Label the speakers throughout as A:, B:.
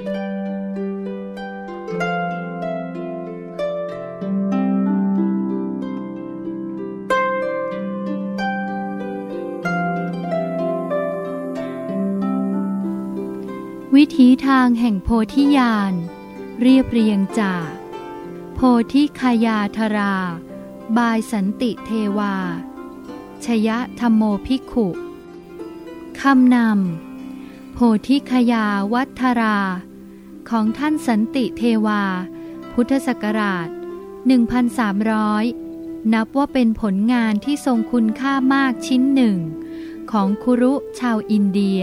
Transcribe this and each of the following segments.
A: วิถีทางแห่งโพธิญาณ เรียบเรียงจาก โพธิคยาธรา บายสันติเทวา ชยะธรรมโมภิกขุคำนำ โพธิคยาวัฒรา ของท่านสันติเทวา พุทธศักราช 1300 นับว่าเป็นผลงานที่ทรงคุณค่ามากชิ้นหนึ่ง ของคุรุชาวอินเดีย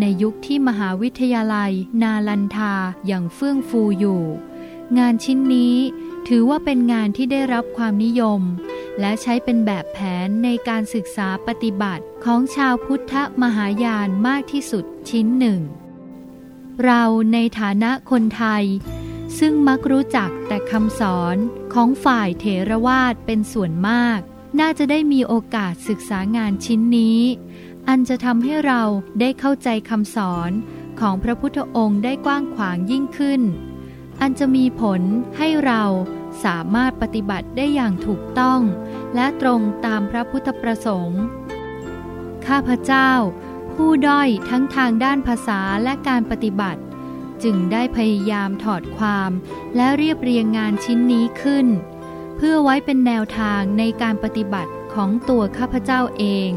A: ในยุคที่มหาวิทยาลัย นาลันทาอย่างเฟื่องฟูอยู่ งานชิ้นนี้ถือว่าเป็นงานที่ได้รับความนิยม และใช้เป็นแบบแผนในการศึกษาปฏิบัติของชาวพุทธมหายานมากที่สุดชิ้นหนึ่ง เราในฐานะคนไทย ซึ่งมักรู้จักแต่คำสอนของฝ่ายเถรวาทเป็นส่วนมาก น่าจะได้มีโอกาสศึกษางานชิ้นนี้ อันจะทำให้เราได้เข้าใจคำสอนของพระพุทธองค์ได้กว้างขวางยิ่งขึ้น อันจะมีผลให้เราสามารถปฏิบัติได้อย่างถูกต้อง และตรงตามพระพุทธประสงค์ ข้าพเจ้า ผู้ด้อยทั้งทางด้านภาษาและการปฏิบัติ จึงได้พยายามถอดความและเรียบเรียงงานชิ้นนี้ขึ้น เพื่อไว้เป็นแนวทางในการปฏิบัติของตัวข้าพเจ้าเอง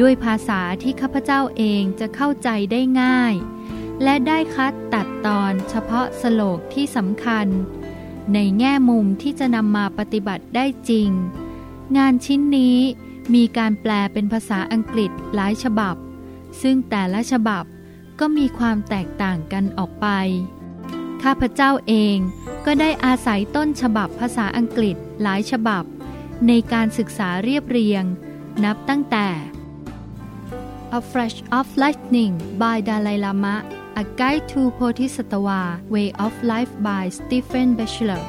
A: ด้วยภาษาที่ข้าพเจ้าเองจะเข้าใจได้ง่าย และได้คัดตัดตอนเฉพาะสโลกที่สำคัญ ในแง่มุมที่จะนำมาปฏิบัติได้จริง งานชิ้นนี้มีการแปลเป็นภาษาอังกฤษหลายฉบับ ซึ่งแต่ละฉบับก็มีความแตกต่างกันออกไป ข้าพเจ้าเองก็ได้อาศัยต้นฉบับภาษาอังกฤษหลายฉบับ ในการศึกษาเรียบเรียง นับตั้งแต่ A Flash of Lightning by Dalai Lama A Guide to Bodhisattva Way of Life by Stephen Batchelor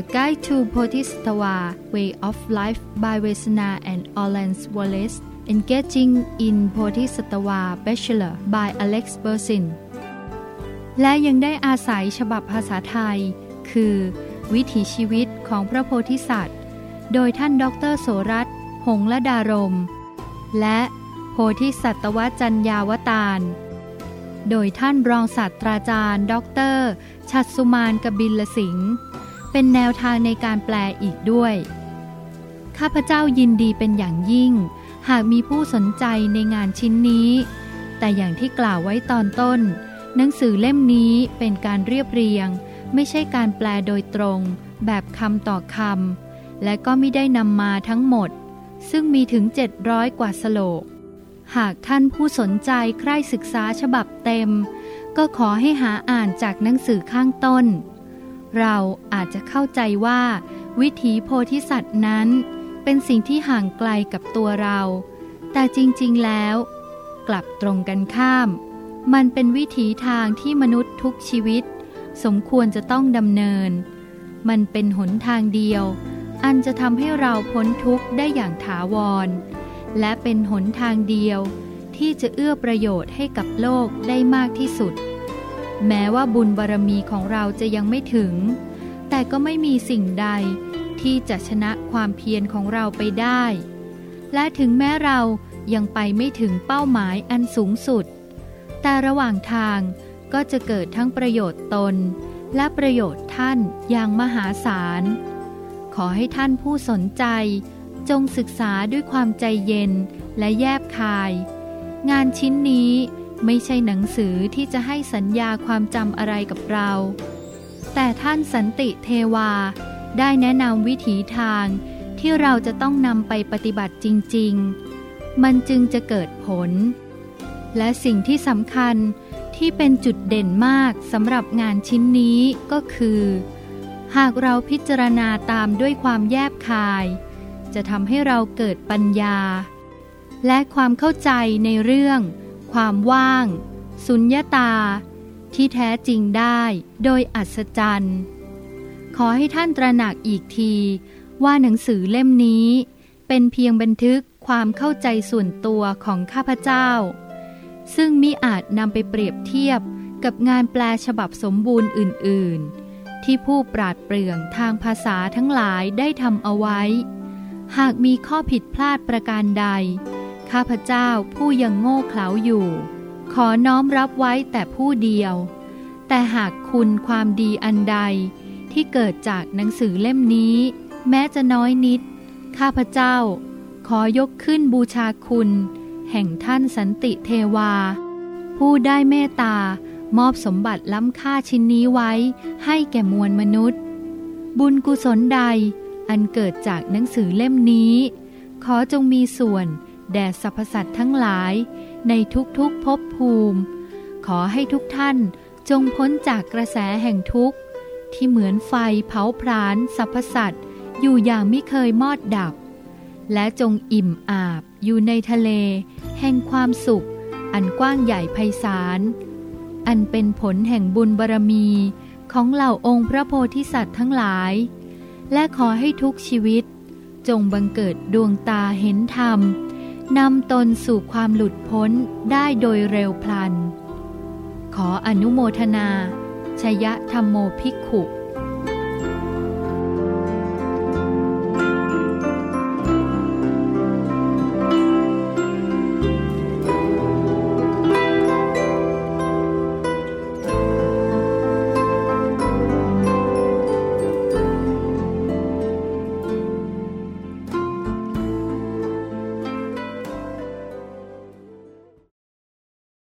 A: A Guide to Bodhisattva Way of Life by Vesna and Orlance Wallace Engaging in Bodhisattva Bachelor by Alex Bersin และยังได้อาศัยฉบับภาษาไทย คือ วิถีชีวิตของพระโพธิสัตว์ โดยท่านดรโสรัตหงละดารม และโพธิสัตวจัญญาวตารโดยท่านรองศาสตราจารย์ ดร ชัดสุมานกบิลสิงห์เป็นแนวทางในการแปลอีกด้วย ข้าพเจ้ายินดีเป็นอย่างยิ่ง หากมีผู้สนใจในงานชิ้นนี้ แต่อย่างที่กล่าวไว้ตอนต้น หนังสือเล่มนี้เป็นการเรียบเรียง ไม่ใช่การแปลโดยตรง แบบคำต่อคำและก็ไม่ได้นำมาทั้งหมด ซึ่งมีถึง 700 กว่าสโลก หากท่านผู้สนใจใคร่ศึกษาฉบับเต็ม ก็ขอให้หาอ่านจากหนังสือข้างต้น เราอาจจะเข้าใจว่า วิถีโพธิสัตว์นั้น เป็นสิ่งที่ห่างไกลกับตัวเรา แต่จริงๆแล้ว กลับตรงกันข้าม มันเป็นวิถีทางที่มนุษย์ทุกชีวิต สมควรจะต้องดำเนิน มันเป็นหนทางเดียว อันจะทำให้เราพ้นทุกข์ได้อย่างถาวร และเป็นหนทางเดียวที่จะเอื้อประโยชน์ให้กับโลกได้มากที่สุด แม้ว่าบุญบารมีของเราจะยังไม่ถึง แต่ก็ไม่มีสิ่งใด ที่จะชนะความเพียรของเราไปได้ และถึงแม้เรายังไปไม่ถึงเป้าหมายอันสูงสุด แต่ระหว่างทางก็จะเกิดทั้งประโยชน์ตน และประโยชน์ท่านอย่างมหาศาล ขอให้ท่านผู้สนใจ จงศึกษาด้วยความใจเย็นและแยบคาย งานชิ้นนี้ไม่ใช่หนังสือที่จะให้สัญญาความจำอะไรกับเรา แต่ท่านสันติเทวา ได้แนะนำวิถีทางที่เราจะต้องนำไปปฏิบัติจริง ๆ มันจึงจะเกิดผล และสิ่งที่สำคัญที่เป็นจุดเด่นมากสำหรับงานชิ้นนี้ก็คือ หากเราพิจารณาตามด้วยความแยบคาย จะทำให้เราเกิดปัญญา และความเข้าใจในเรื่อง ความว่าง สุญญาตา ที่แท้จริงได้โดยอัศจรรย์ ขอให้ท่านตระหนักอีกที ว่าหนังสือเล่มนี้ เป็นเพียงบันทึกความเข้าใจส่วนตัวของข้าพเจ้า ซึ่งมิอาจนำไปเปรียบเทียบกับงานแปลฉบับสมบูรณ์อื่น ๆ ที่ผู้ปราดเปรื่องทางภาษาทั้งหลายได้ทำเอาไว้ หากมีข้อผิดพลาดประการใด ข้าพเจ้าผู้ยังโง่เขลาอยู่ ขอน้อมรับไว้แต่ผู้เดียว แต่หากคุณความดีอันใด ที่เกิดจากหนังสือเล่มนี้ แม้จะน้อยนิด ข้าพเจ้า ขอยกขึ้นบูชาคุณ แห่งท่านสันติเทวา ผู้ได้เมตตามอบสมบัติล้ำค่าชิ้นนี้ไว้ให้แก่มวลมนุษย์ บุญกุศลใดอันเกิดจากหนังสือเล่มนี้ ขอจงมีส่วนแด่สรรพสัตว์ทั้งหลาย ในทุกๆภพภูมิ ขอให้ทุกท่านจงพ้นจากกระแสแห่งทุกข์ ที่เหมือนไฟเผาพรานสรรพสัตว์อยู่อย่างไม่เคยมอดดับ และจงอิ่มอาบอยู่ในทะเล แห่งความสุข อันกว้างใหญ่ไพศาล อันเป็นผลแห่งบุญบารมีของเหล่าองค์พระโพธิสัตว์ทั้งหลาย และขอให้ทุกชีวิต จงบังเกิดดวงตาเห็นธรรมนำตนสู่ความหลุดพ้นได้โดยเร็วพลัน ขออนุโมทนา ชยธรรมโมภิกขุ